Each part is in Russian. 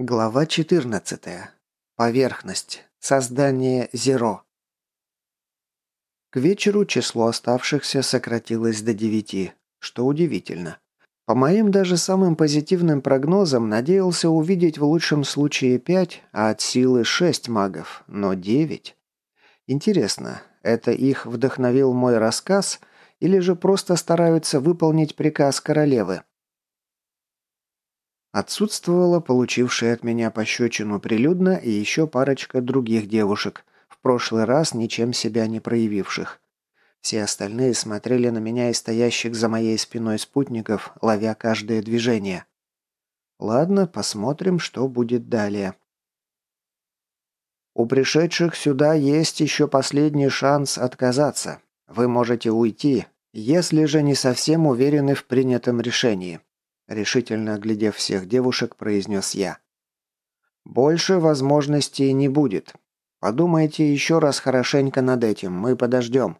Глава 14. Поверхность. Создание Зеро. К вечеру число оставшихся сократилось до девяти, что удивительно. По моим даже самым позитивным прогнозам надеялся увидеть в лучшем случае пять, а от силы шесть магов, но девять. Интересно, это их вдохновил мой рассказ или же просто стараются выполнить приказ королевы? Отсутствовала получившая от меня пощечину прилюдно и еще парочка других девушек, в прошлый раз ничем себя не проявивших. Все остальные смотрели на меня и стоящих за моей спиной спутников, ловя каждое движение. Ладно, посмотрим, что будет далее. У пришедших сюда есть еще последний шанс отказаться. Вы можете уйти, если же не совсем уверены в принятом решении. Решительно оглядев всех девушек, произнес я. «Больше возможностей не будет. Подумайте еще раз хорошенько над этим, мы подождем».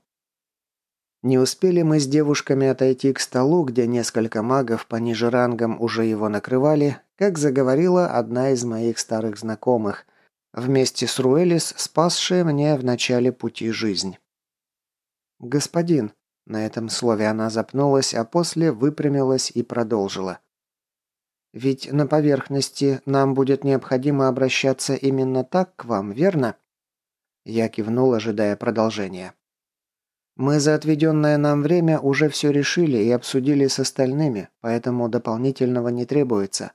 Не успели мы с девушками отойти к столу, где несколько магов пониже рангом уже его накрывали, как заговорила одна из моих старых знакомых, вместе с Руэлис, спасшая мне в начале пути жизнь. «Господин», на этом слове она запнулась, а после выпрямилась и продолжила. «Ведь на поверхности нам будет необходимо обращаться именно так к вам, верно?» Я кивнул, ожидая продолжения. «Мы за отведенное нам время уже все решили и обсудили с остальными, поэтому дополнительного не требуется.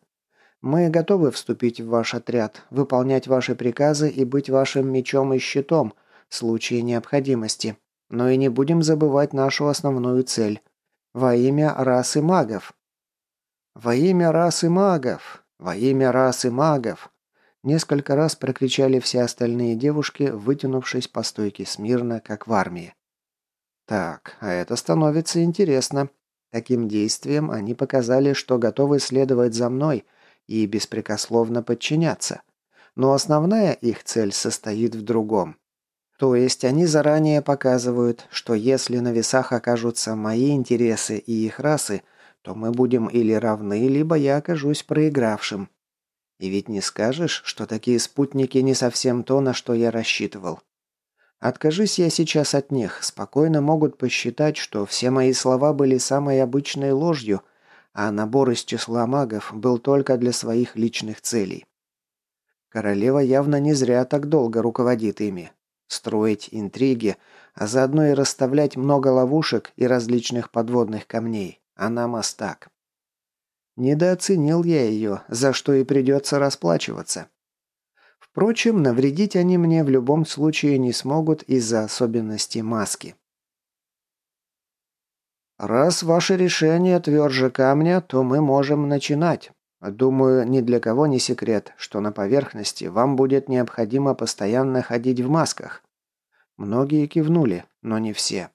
Мы готовы вступить в ваш отряд, выполнять ваши приказы и быть вашим мечом и щитом в случае необходимости. Но и не будем забывать нашу основную цель. Во имя расы магов. Во имя расы магов. Во имя расы магов. Несколько раз прокричали все остальные девушки, вытянувшись по стойке смирно, как в армии. Так, а это становится интересно. Таким действием они показали, что готовы следовать за мной и беспрекословно подчиняться. Но основная их цель состоит в другом. То есть они заранее показывают, что если на весах окажутся мои интересы и их расы, то мы будем или равны, либо я окажусь проигравшим. И ведь не скажешь, что такие спутники не совсем то, на что я рассчитывал. Откажись я сейчас от них, спокойно могут посчитать, что все мои слова были самой обычной ложью, а набор из числа магов был только для своих личных целей. Королева явно не зря так долго руководит ими строить интриги, а заодно и расставлять много ловушек и различных подводных камней. Она мастак. Недооценил я ее, за что и придется расплачиваться. Впрочем, навредить они мне в любом случае не смогут из-за особенностей маски. «Раз ваше решение тверже камня, то мы можем начинать», Думаю, ни для кого не секрет, что на поверхности вам будет необходимо постоянно ходить в масках. Многие кивнули, но не все.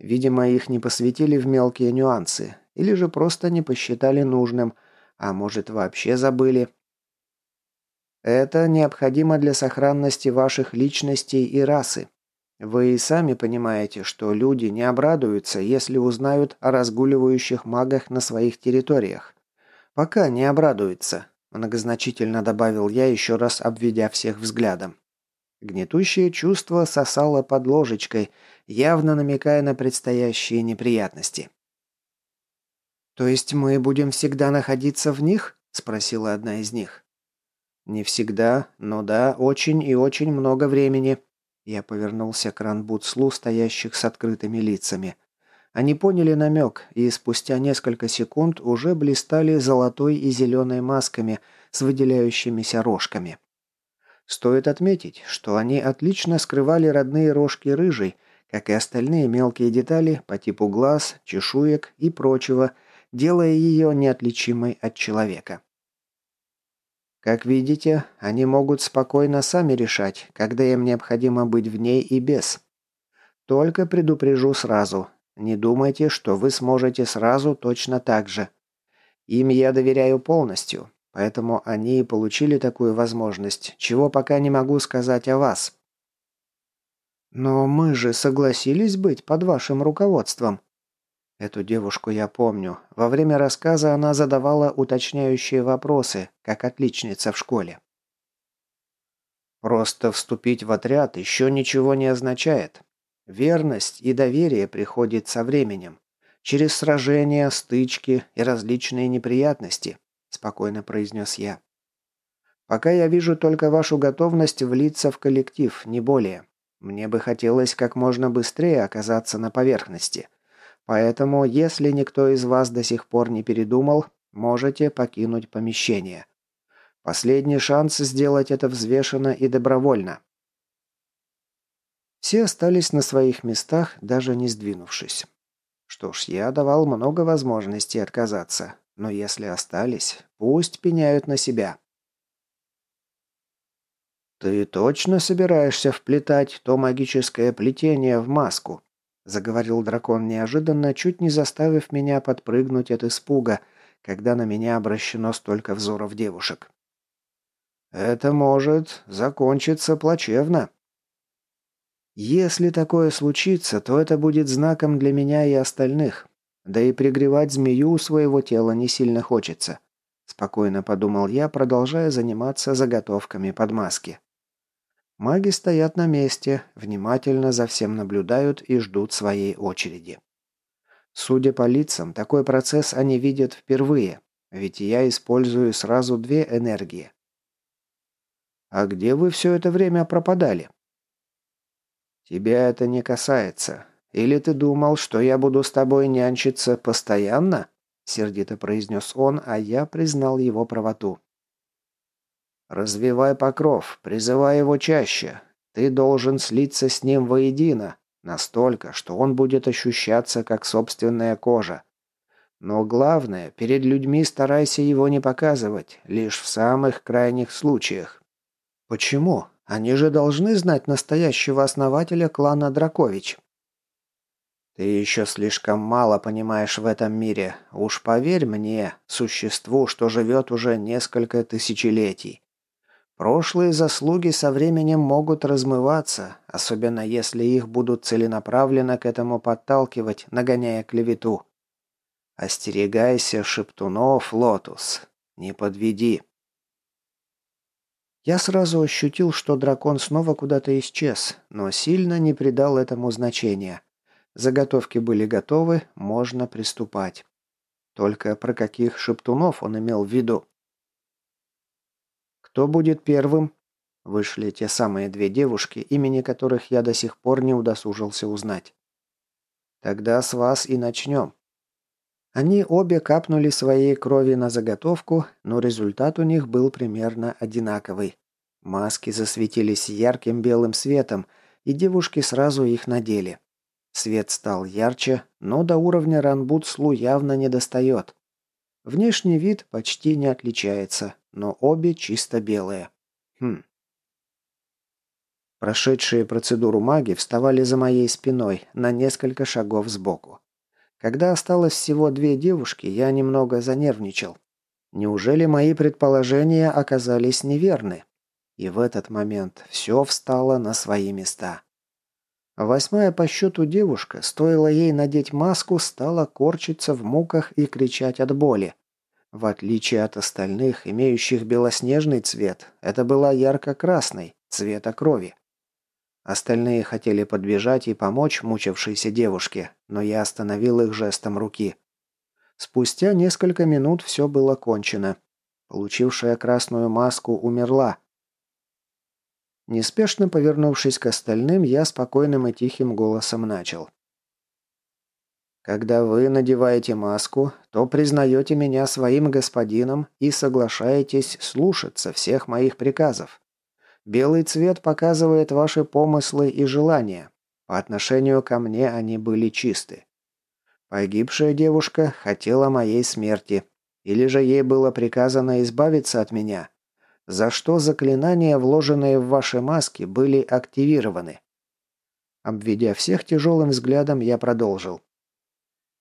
Видимо, их не посвятили в мелкие нюансы, или же просто не посчитали нужным, а может вообще забыли. Это необходимо для сохранности ваших личностей и расы. Вы и сами понимаете, что люди не обрадуются, если узнают о разгуливающих магах на своих территориях. «Пока не обрадуется», – многозначительно добавил я, еще раз обведя всех взглядом. Гнетущее чувство сосало под ложечкой, явно намекая на предстоящие неприятности. «То есть мы будем всегда находиться в них?» – спросила одна из них. «Не всегда, но да, очень и очень много времени». Я повернулся к ранбутслу, стоящих с открытыми лицами. Они поняли намек, и спустя несколько секунд уже блистали золотой и зеленой масками с выделяющимися рожками. Стоит отметить, что они отлично скрывали родные рожки рыжей, как и остальные мелкие детали по типу глаз, чешуек и прочего, делая ее неотличимой от человека. Как видите, они могут спокойно сами решать, когда им необходимо быть в ней и без. Только предупрежу сразу, не думайте, что вы сможете сразу точно так же. Им я доверяю полностью, поэтому они и получили такую возможность, чего пока не могу сказать о вас. Но мы же согласились быть под вашим руководством. Эту девушку я помню. Во время рассказа она задавала уточняющие вопросы, как отличница в школе. Просто вступить в отряд еще ничего не означает. Верность и доверие приходят со временем. Через сражения, стычки и различные неприятности, спокойно произнес я. Пока я вижу только вашу готовность влиться в коллектив, не более. Мне бы хотелось как можно быстрее оказаться на поверхности – Поэтому, если никто из вас до сих пор не передумал, можете покинуть помещение. Последний шанс сделать это взвешенно и добровольно. Все остались на своих местах, даже не сдвинувшись. Что ж, я давал много возможностей отказаться, но если остались, пусть пеняют на себя. «Ты точно собираешься вплетать то магическое плетение в маску?» заговорил дракон неожиданно, чуть не заставив меня подпрыгнуть от испуга, когда на меня обращено столько взоров девушек. «Это может закончиться плачевно». «Если такое случится, то это будет знаком для меня и остальных. Да и пригревать змею у своего тела не сильно хочется», – спокойно подумал я, продолжая заниматься заготовками под маски. Маги стоят на месте, внимательно за всем наблюдают и ждут своей очереди. Судя по лицам, такой процесс они видят впервые, ведь я использую сразу две энергии. «А где вы все это время пропадали?» «Тебя это не касается. Или ты думал, что я буду с тобой нянчиться постоянно?» Сердито произнес он, а я признал его правоту. Развивай покров, призывай его чаще. Ты должен слиться с ним воедино, настолько, что он будет ощущаться как собственная кожа. Но главное, перед людьми старайся его не показывать, лишь в самых крайних случаях. Почему? Они же должны знать настоящего основателя клана Дракович. Ты еще слишком мало понимаешь в этом мире. Уж поверь мне, существу, что живет уже несколько тысячелетий. Прошлые заслуги со временем могут размываться, особенно если их будут целенаправленно к этому подталкивать, нагоняя клевету. Остерегайся шептунов, Лотус. Не подведи. Я сразу ощутил, что дракон снова куда-то исчез, но сильно не придал этому значения. Заготовки были готовы, можно приступать. Только про каких шептунов он имел в виду? «Кто будет первым?» Вышли те самые две девушки, имени которых я до сих пор не удосужился узнать. «Тогда с вас и начнем». Они обе капнули своей крови на заготовку, но результат у них был примерно одинаковый. Маски засветились ярким белым светом, и девушки сразу их надели. Свет стал ярче, но до уровня ранбутслу явно не достает. Внешний вид почти не отличается, но обе чисто белые. Хм. Прошедшие процедуру маги вставали за моей спиной на несколько шагов сбоку. Когда осталось всего две девушки, я немного занервничал. Неужели мои предположения оказались неверны? И в этот момент все встало на свои места. Восьмая по счету девушка, стоило ей надеть маску, стала корчиться в муках и кричать от боли. В отличие от остальных, имеющих белоснежный цвет, это была ярко-красный, цвета крови. Остальные хотели подбежать и помочь мучившейся девушке, но я остановил их жестом руки. Спустя несколько минут все было кончено. Получившая красную маску умерла. Неспешно повернувшись к остальным, я спокойным и тихим голосом начал. Когда вы надеваете маску, то признаете меня своим господином и соглашаетесь слушаться всех моих приказов. Белый цвет показывает ваши помыслы и желания. По отношению ко мне они были чисты. Погибшая девушка хотела моей смерти, или же ей было приказано избавиться от меня, за что заклинания, вложенные в ваши маски, были активированы. Обведя всех тяжелым взглядом, я продолжил.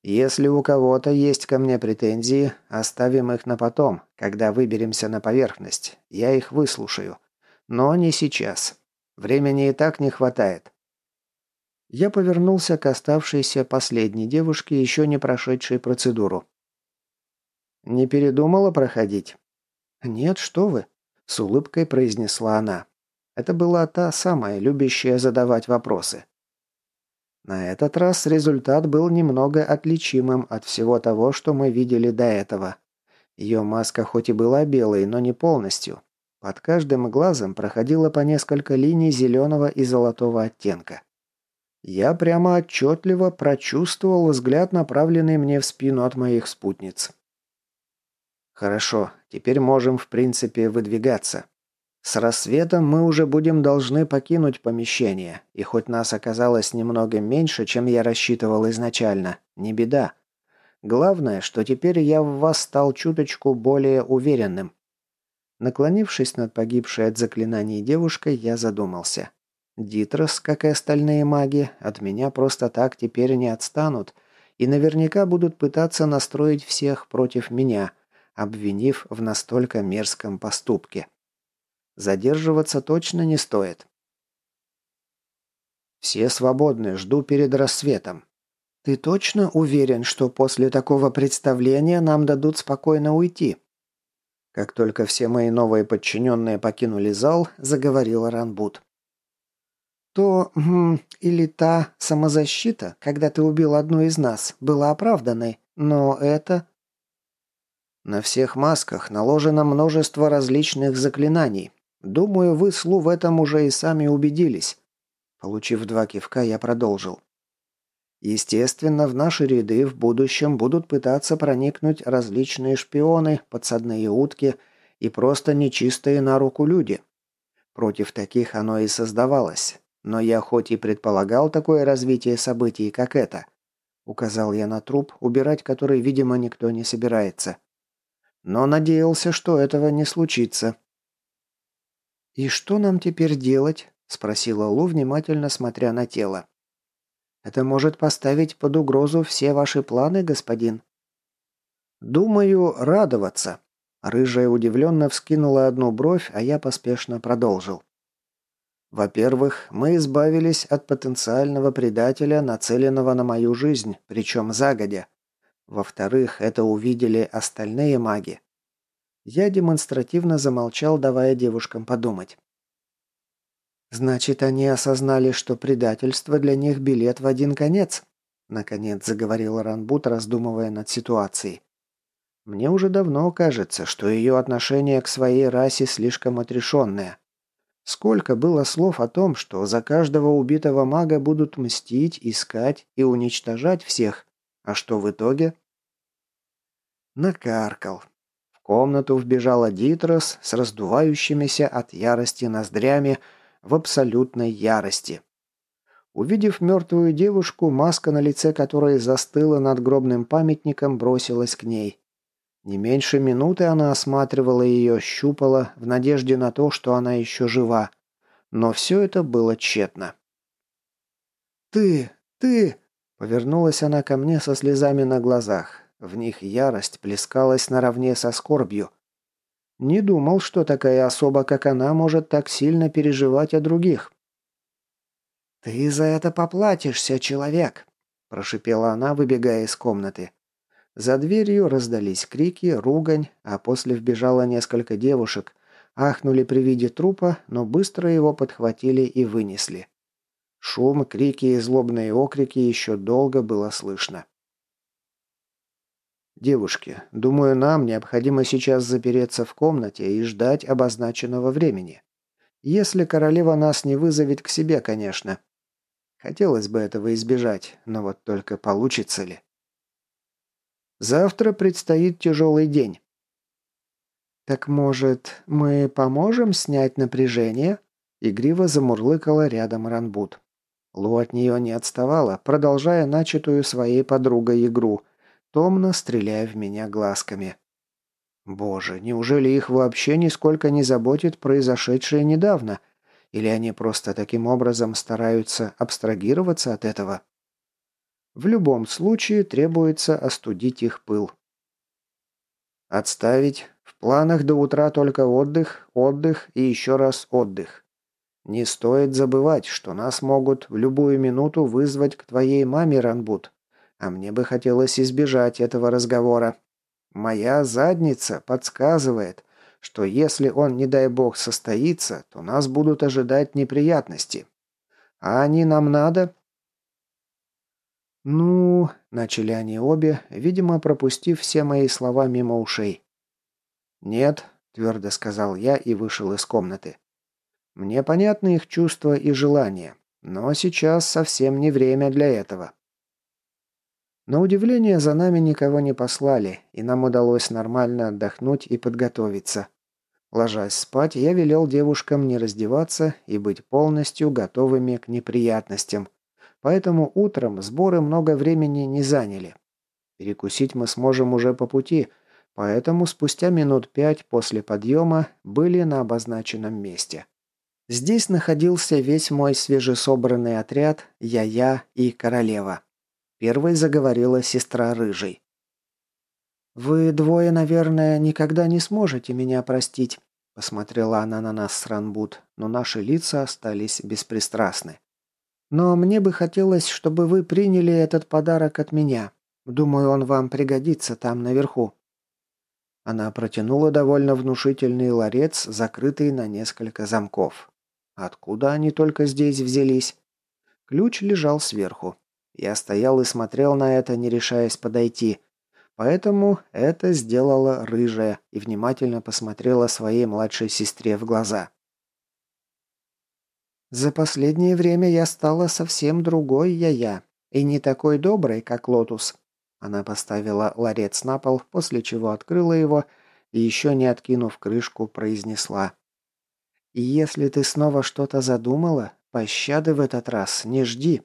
Если у кого-то есть ко мне претензии, оставим их на потом, когда выберемся на поверхность. Я их выслушаю. Но не сейчас. Времени и так не хватает. Я повернулся к оставшейся последней девушке, еще не прошедшей процедуру. «Не передумала проходить?» «Нет, что вы», — с улыбкой произнесла она. Это была та самая, любящая задавать вопросы. На этот раз результат был немного отличимым от всего того, что мы видели до этого. Ее маска хоть и была белой, но не полностью. Под каждым глазом проходило по несколько линий зеленого и золотого оттенка. Я прямо отчетливо прочувствовал взгляд, направленный мне в спину от моих спутниц. Хорошо, теперь можем, в принципе, выдвигаться. С рассветом мы уже будем должны покинуть помещение, и хоть нас оказалось немного меньше, чем я рассчитывал изначально, не беда. Главное, что теперь я в вас стал чуточку более уверенным. Наклонившись над погибшей от заклинаний девушкой, я задумался. Дитрос, как и остальные маги, от меня просто так теперь не отстанут и наверняка будут пытаться настроить всех против меня, обвинив в настолько мерзком поступке. Задерживаться точно не стоит. Все свободны, жду перед рассветом. Ты точно уверен, что после такого представления нам дадут спокойно уйти? Как только все мои новые подчиненные покинули зал, заговорила Ранбут то или та самозащита, когда ты убил одну из нас, была оправданной, но это...» «На всех масках наложено множество различных заклинаний. Думаю, вы, Слу, в этом уже и сами убедились». Получив два кивка, я продолжил. Естественно, в наши ряды в будущем будут пытаться проникнуть различные шпионы, подсадные утки и просто нечистые на руку люди. Против таких оно и создавалось. Но я хоть и предполагал такое развитие событий, как это, указал я на труп, убирать который, видимо, никто не собирается. Но надеялся, что этого не случится. «И что нам теперь делать?» – спросила Лу, внимательно смотря на тело. «Это может поставить под угрозу все ваши планы, господин?» «Думаю, радоваться». Рыжая удивленно вскинула одну бровь, а я поспешно продолжил. Во-первых, мы избавились от потенциального предателя, нацеленного на мою жизнь, причем загодя. Во-вторых, это увидели остальные маги. Я демонстративно замолчал, давая девушкам подумать. «Значит, они осознали, что предательство для них билет в один конец?» Наконец заговорил Ранбут, раздумывая над ситуацией. «Мне уже давно кажется, что ее отношение к своей расе слишком отрешенное. Сколько было слов о том, что за каждого убитого мага будут мстить, искать и уничтожать всех, а что в итоге? Накаркал. В комнату вбежала Дитрос с раздувающимися от ярости ноздрями в абсолютной ярости. Увидев мертвую девушку, маска на лице которой застыла над гробным памятником, бросилась к ней. Не меньше минуты она осматривала ее, щупала, в надежде на то, что она еще жива. Но все это было тщетно. «Ты! Ты!» Повернулась она ко мне со слезами на глазах. В них ярость плескалась наравне со скорбью. Не думал, что такая особа, как она, может так сильно переживать о других. «Ты за это поплатишься, человек!» – прошипела она, выбегая из комнаты. За дверью раздались крики, ругань, а после вбежало несколько девушек. Ахнули при виде трупа, но быстро его подхватили и вынесли. Шум, крики и злобные окрики еще долго было слышно. «Девушки, думаю, нам необходимо сейчас запереться в комнате и ждать обозначенного времени. Если королева нас не вызовет к себе, конечно. Хотелось бы этого избежать, но вот только получится ли?» Завтра предстоит тяжелый день. «Так, может, мы поможем снять напряжение?» Игриво замурлыкала рядом Ранбут. Лу от нее не отставала, продолжая начатую своей подругой игру, томно стреляя в меня глазками. Боже, неужели их вообще нисколько не заботит произошедшее недавно? Или они просто таким образом стараются абстрагироваться от этого? В любом случае требуется остудить их пыл. Отставить. В планах до утра только отдых, отдых и еще раз отдых. Не стоит забывать, что нас могут в любую минуту вызвать к твоей маме, Ранбут. А мне бы хотелось избежать этого разговора. Моя задница подсказывает, что если он, не дай бог, состоится, то нас будут ожидать неприятности. А они нам надо?» «Ну...» — начали они обе, видимо, пропустив все мои слова мимо ушей. «Нет», — твердо сказал я и вышел из комнаты. «Мне понятны их чувства и желания, но сейчас совсем не время для этого». На удивление, за нами никого не послали, и нам удалось нормально отдохнуть и подготовиться. Ложась спать, я велел девушкам не раздеваться и быть полностью готовыми к неприятностям. Поэтому утром сборы много времени не заняли. Перекусить мы сможем уже по пути, поэтому спустя минут пять после подъема были на обозначенном месте. Здесь находился весь мой свежесобранный отряд, я-я и королева. Первой заговорила сестра Рыжий. «Вы двое, наверное, никогда не сможете меня простить», посмотрела она на нас с Ранбут, но наши лица остались беспристрастны. «Но мне бы хотелось, чтобы вы приняли этот подарок от меня. Думаю, он вам пригодится там наверху». Она протянула довольно внушительный ларец, закрытый на несколько замков. Откуда они только здесь взялись? Ключ лежал сверху. Я стоял и смотрел на это, не решаясь подойти. Поэтому это сделала рыжая и внимательно посмотрела своей младшей сестре в глаза. «За последнее время я стала совсем другой я-я, и не такой доброй, как Лотус». Она поставила ларец на пол, после чего открыла его и еще не откинув крышку, произнесла. «И если ты снова что-то задумала, пощады в этот раз не жди».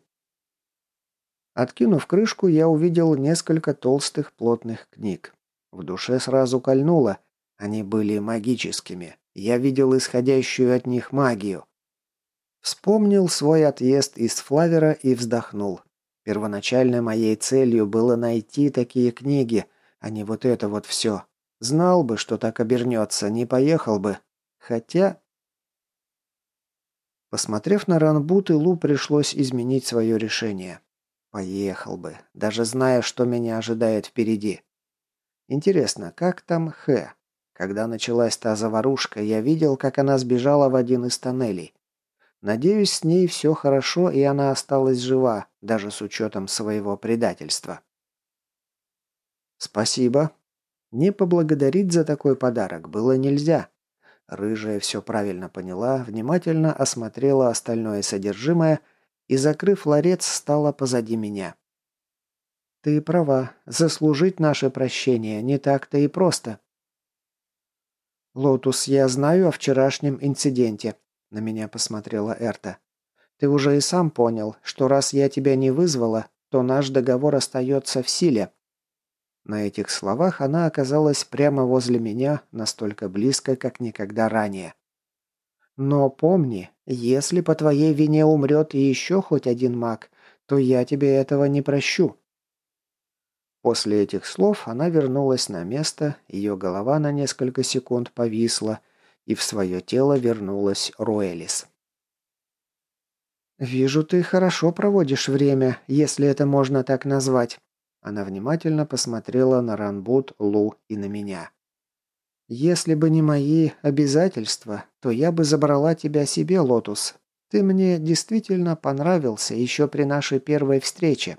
Откинув крышку, я увидел несколько толстых плотных книг. В душе сразу кольнуло. Они были магическими. Я видел исходящую от них магию. Вспомнил свой отъезд из Флавера и вздохнул. Первоначально моей целью было найти такие книги, а не вот это вот все. Знал бы, что так обернется, не поехал бы. Хотя... Посмотрев на Ранбут, Лу пришлось изменить свое решение. Поехал бы, даже зная, что меня ожидает впереди. Интересно, как там Хэ? Когда началась та заварушка, я видел, как она сбежала в один из тоннелей. Надеюсь, с ней все хорошо, и она осталась жива, даже с учетом своего предательства. Спасибо. Не поблагодарить за такой подарок было нельзя. Рыжая все правильно поняла, внимательно осмотрела остальное содержимое – и, закрыв ларец, стала позади меня. «Ты права, заслужить наше прощение не так-то и просто». «Лотус, я знаю о вчерашнем инциденте», — на меня посмотрела Эрта. «Ты уже и сам понял, что раз я тебя не вызвала, то наш договор остается в силе». На этих словах она оказалась прямо возле меня, настолько близко, как никогда ранее. Но помни, если по твоей вине умрет еще хоть один маг, то я тебе этого не прощу». После этих слов она вернулась на место, ее голова на несколько секунд повисла, и в свое тело вернулась Руэлис. «Вижу, ты хорошо проводишь время, если это можно так назвать». Она внимательно посмотрела на Ранбут, Лу и на меня. «Если бы не мои обязательства, то я бы забрала тебя себе, Лотус. Ты мне действительно понравился еще при нашей первой встрече».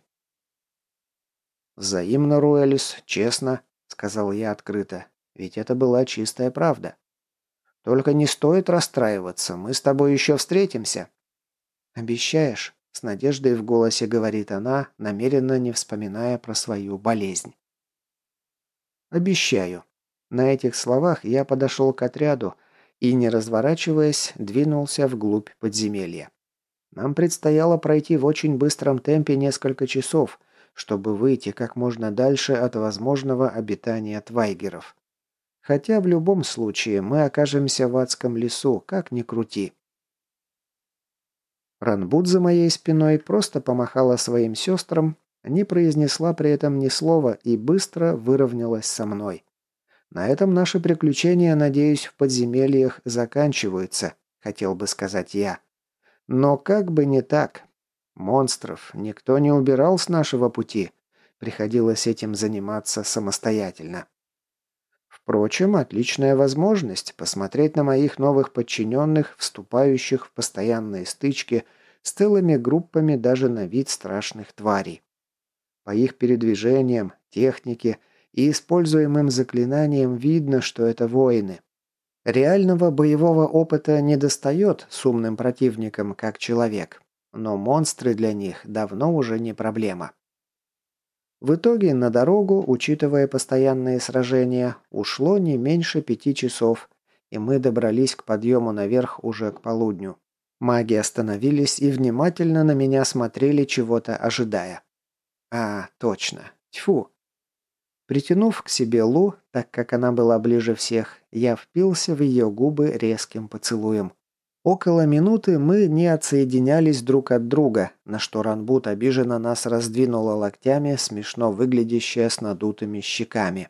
«Взаимно, Руэлис, честно», — сказал я открыто, ведь это была чистая правда. «Только не стоит расстраиваться, мы с тобой еще встретимся». «Обещаешь?» — с надеждой в голосе говорит она, намеренно не вспоминая про свою болезнь. «Обещаю», на этих словах я подошел к отряду и, не разворачиваясь, двинулся вглубь подземелья. Нам предстояло пройти в очень быстром темпе несколько часов, чтобы выйти как можно дальше от возможного обитания твайгеров. Хотя в любом случае мы окажемся в адском лесу, как ни крути. Ранбуд за моей спиной просто помахала своим сестрам, не произнесла при этом ни слова и быстро выровнялась со мной. На этом наши приключения, надеюсь, в подземельях заканчиваются, хотел бы сказать я. Но как бы не так. Монстров никто не убирал с нашего пути. Приходилось этим заниматься самостоятельно. Впрочем, отличная возможность посмотреть на моих новых подчиненных, вступающих в постоянные стычки с целыми группами даже на вид страшных тварей. По их передвижениям, технике и используемым заклинаниям видно, что это воины. Реального боевого опыта не достает с умным противником, как человек, но монстры для них давно уже не проблема. В итоге на дорогу, учитывая постоянные сражения, ушло не меньше пяти часов, и мы добрались к подъему наверх уже к полудню. Маги остановились и внимательно на меня смотрели, чего-то ожидая. А, точно. Тьфу. Притянув к себе Лу, так как она была ближе всех, я впился в ее губы резким поцелуем. Около минуты мы не отсоединялись друг от друга, на что Ранбут обиженно нас раздвинула локтями, смешно выглядящая с надутыми щеками.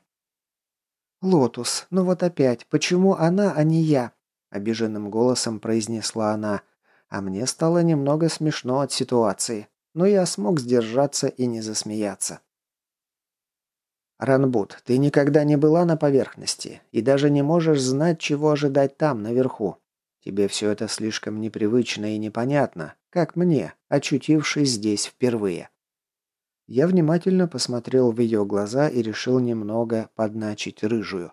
«Лотус, ну вот опять, почему она, а не я?» – обиженным голосом произнесла она, а мне стало немного смешно от ситуации, но я смог сдержаться и не засмеяться. «Ранбут, ты никогда не была на поверхности и даже не можешь знать, чего ожидать там, наверху. Тебе все это слишком непривычно и непонятно, как мне, очутившись здесь впервые». Я внимательно посмотрел в ее глаза и решил немного подначить рыжую.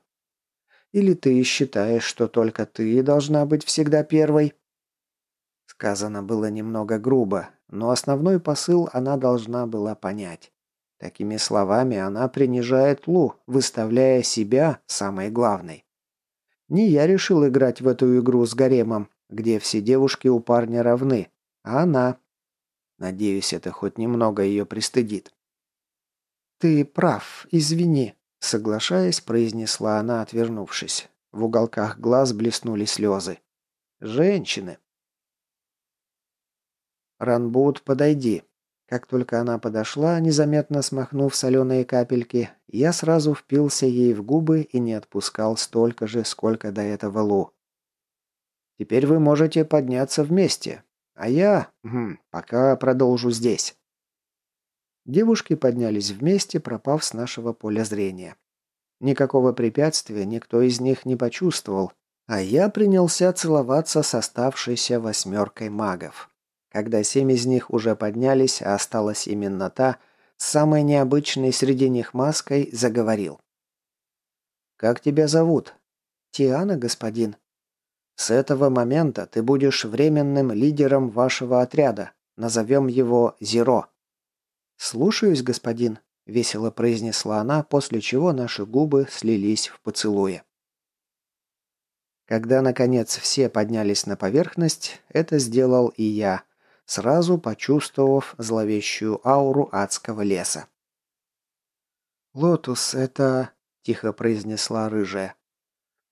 «Или ты считаешь, что только ты должна быть всегда первой?» Сказано было немного грубо, но основной посыл она должна была понять. Такими словами она принижает Лу, выставляя себя самой главной. Не я решил играть в эту игру с гаремом, где все девушки у парня равны, а она. Надеюсь, это хоть немного ее пристыдит. «Ты прав, извини», — соглашаясь, произнесла она, отвернувшись. В уголках глаз блеснули слезы. «Женщины». «Ранбут, подойди», как только она подошла, незаметно смахнув соленые капельки, я сразу впился ей в губы и не отпускал столько же, сколько до этого Лу. «Теперь вы можете подняться вместе, а я хм, пока продолжу здесь». Девушки поднялись вместе, пропав с нашего поля зрения. Никакого препятствия никто из них не почувствовал, а я принялся целоваться с оставшейся восьмеркой магов. Когда семь из них уже поднялись, а осталась именно та, с самой необычной среди них маской, заговорил. «Как тебя зовут?» «Тиана, господин». «С этого момента ты будешь временным лидером вашего отряда. Назовем его Зеро». «Слушаюсь, господин», — весело произнесла она, после чего наши губы слились в поцелуе. Когда, наконец, все поднялись на поверхность, это сделал и я, сразу почувствовав зловещую ауру адского леса. «Лотус, это...» – тихо произнесла рыжая.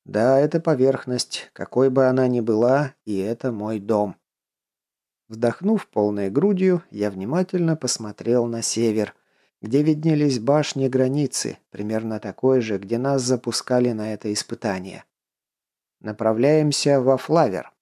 «Да, это поверхность, какой бы она ни была, и это мой дом». Вдохнув полной грудью, я внимательно посмотрел на север, где виднелись башни границы, примерно такой же, где нас запускали на это испытание. Направляемся во Флавер.